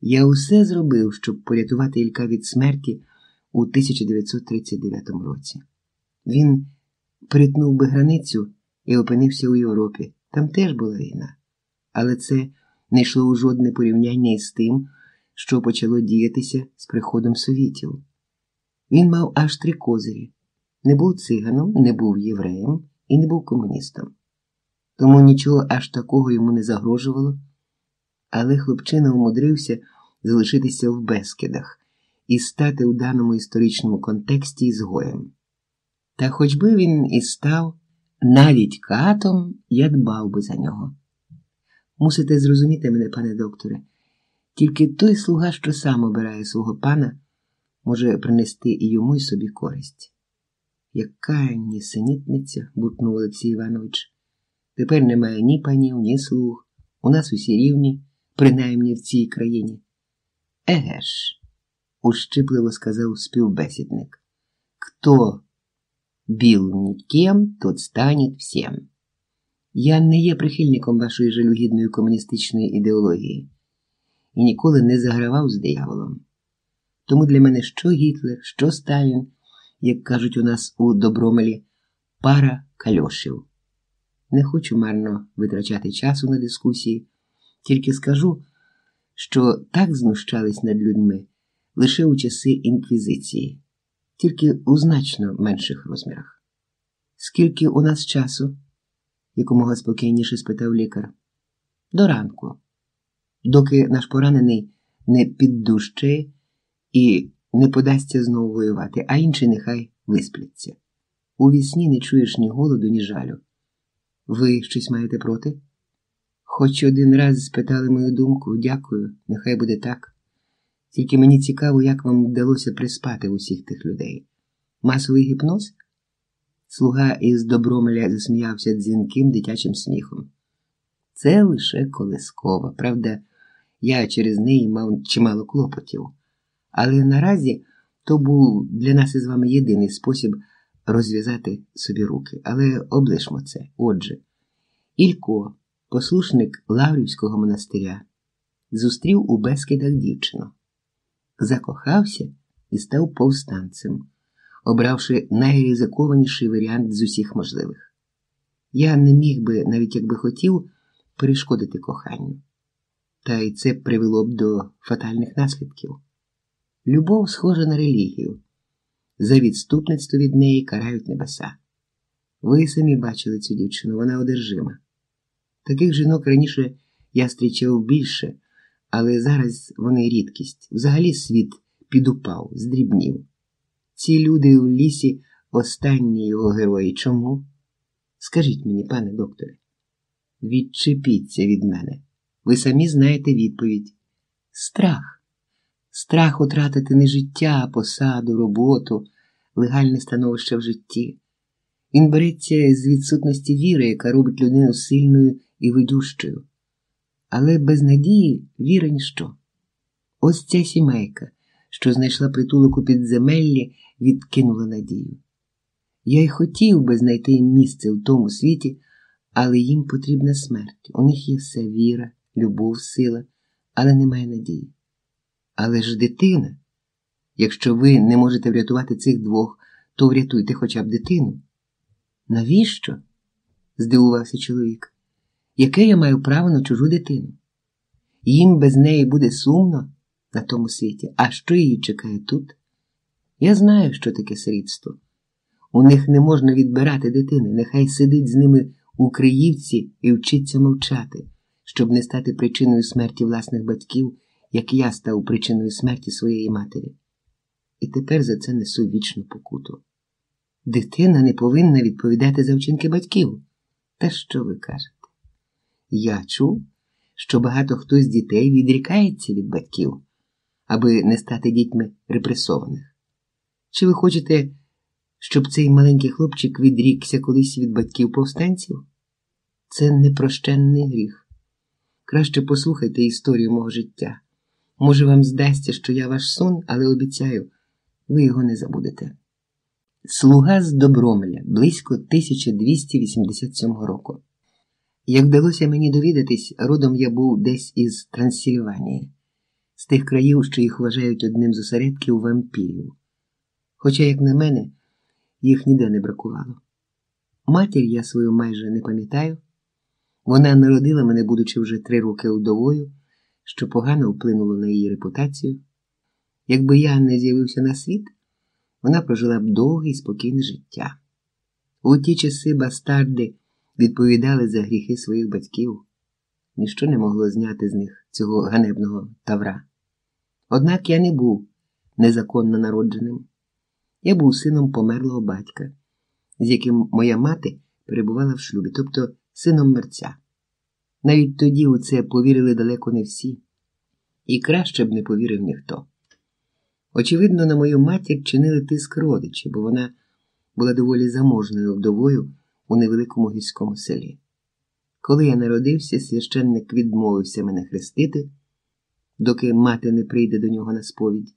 Я усе зробив, щоб порятувати Ілька від смерті у 1939 році. Він перетнув би границю і опинився у Європі. Там теж була війна. Але це не йшло у жодне порівняння із тим, що почало діятися з приходом совітів. Він мав аж три козирі: не був циганом, не був євреєм і не був комуністом. Тому нічого аж такого йому не загрожувало, але хлопчина умудрився залишитися в Бескидах і стати у даному історичному контексті ізгоєм. Та хоч би він і став навіть катом, я дбав би за нього. Мусите зрозуміти мене, пане докторе, тільки той слуга, що сам обирає свого пана, може принести і йому й собі користь. Яка нісенітниця, буркнув Олексій Іванович. Тепер немає ні панів, ні слуг. У нас усі рівні, принаймні в цій країні. Еге ж, ущипливо сказав співбесідник. Хто бил ніким, тот станет всім. Я не є прихильником вашої жалюгідної комуністичної ідеології і ніколи не загравав з дияволом. Тому для мене що Гітлер, що Сталін, як кажуть у нас у Добромелі, пара кальошів. Не хочу марно витрачати часу на дискусії, тільки скажу, що так знущались над людьми лише у часи інквізиції, тільки у значно менших розмірах. Скільки у нас часу? якомога спокійніше спитав лікар. До ранку, доки наш поранений не піддужчає і не подасться знову воювати, а інші нехай виспляться. У вісні не чуєш ні голоду, ні жалю. Ви щось маєте проти? Хоч один раз спитали мою думку, дякую, нехай буде так. Тільки мені цікаво, як вам вдалося приспати усіх тих людей. Масовий гіпноз? Слуга із Добромеля засміявся дзвінким дитячим сміхом. Це лише колискова, правда, я через неї мав чимало клопотів. Але наразі то був для нас із вами єдиний спосіб розв'язати собі руки. Але облишмо це. Отже, Ілько, послушник Лаврівського монастиря, зустрів у Бескидах дівчину, закохався і став повстанцем, обравши найризикованіший варіант з усіх можливих. Я не міг би, навіть якби хотів, перешкодити коханню. Та й це привело б до фатальних наслідків. Любов схожа на релігію. За відступництво від неї карають небеса. Ви самі бачили цю дівчину, вона одержима. Таких жінок раніше я зустрічав більше, але зараз вони рідкість. Взагалі світ підупав, здрібнів. Ці люди в лісі останні його герої. Чому? Скажіть мені, пане докторе, відчепіться від мене. Ви самі знаєте відповідь. Страх. Страх утратити не життя, посаду, роботу, легальне становище в житті. Він береться з відсутності віри, яка робить людину сильною і видющою. Але без надії віра ніщо. Ось ця сімейка, що знайшла притулок у підземеллі, відкинула надію. Я й хотів би знайти їм місце в тому світі, але їм потрібна смерть. У них є все віра, любов, сила, але немає надії. Але ж дитина, якщо ви не можете врятувати цих двох, то врятуйте хоча б дитину. Навіщо? здивувався чоловік. Яке я маю право на чужу дитину? Їм без неї буде сумно на тому світі, а що її чекає тут? Я знаю, що таке сирітство. У них не можна відбирати дитини, нехай сидить з ними у Криївці і вчиться мовчати, щоб не стати причиною смерті власних батьків, як я став причиною смерті своєї матері. І тепер за це несу вічну покуту. Дитина не повинна відповідати за вчинки батьків. Та що ви кажете? Я чув, що багато хто з дітей відрікається від батьків, аби не стати дітьми репресованих. Чи ви хочете, щоб цей маленький хлопчик відрікся колись від батьків повстанців? Це непрощенний гріх. Краще послухайте історію мого життя. Може, вам здасться, що я ваш сон, але обіцяю, ви його не забудете. Слуга з Добромеля близько 1287 року. Як вдалося мені довідатись, родом я був десь із Трансильванії. з тих країв, що їх вважають одним з осередків вампірів. Хоча, як на мене, їх ніде не бракувало. Матір я свою майже не пам'ятаю. Вона народила мене, будучи вже три роки вдовою, що погано вплинуло на її репутацію. Якби я не з'явився на світ, вона прожила б довге і спокійне життя. У ті часи бастарди відповідали за гріхи своїх батьків, ніщо не могло зняти з них цього ганебного тавра. Однак я не був незаконно народженим. Я був сином померлого батька, з яким моя мати перебувала в шлюбі, тобто сином мерця. Навіть тоді у це повірили далеко не всі, і краще б не повірив ніхто. Очевидно, на мою матір чинили тиск родичі, бо вона була доволі заможною вдовою у невеликому гірському селі. Коли я народився, священник відмовився мене хрестити, доки мати не прийде до нього на сповідь.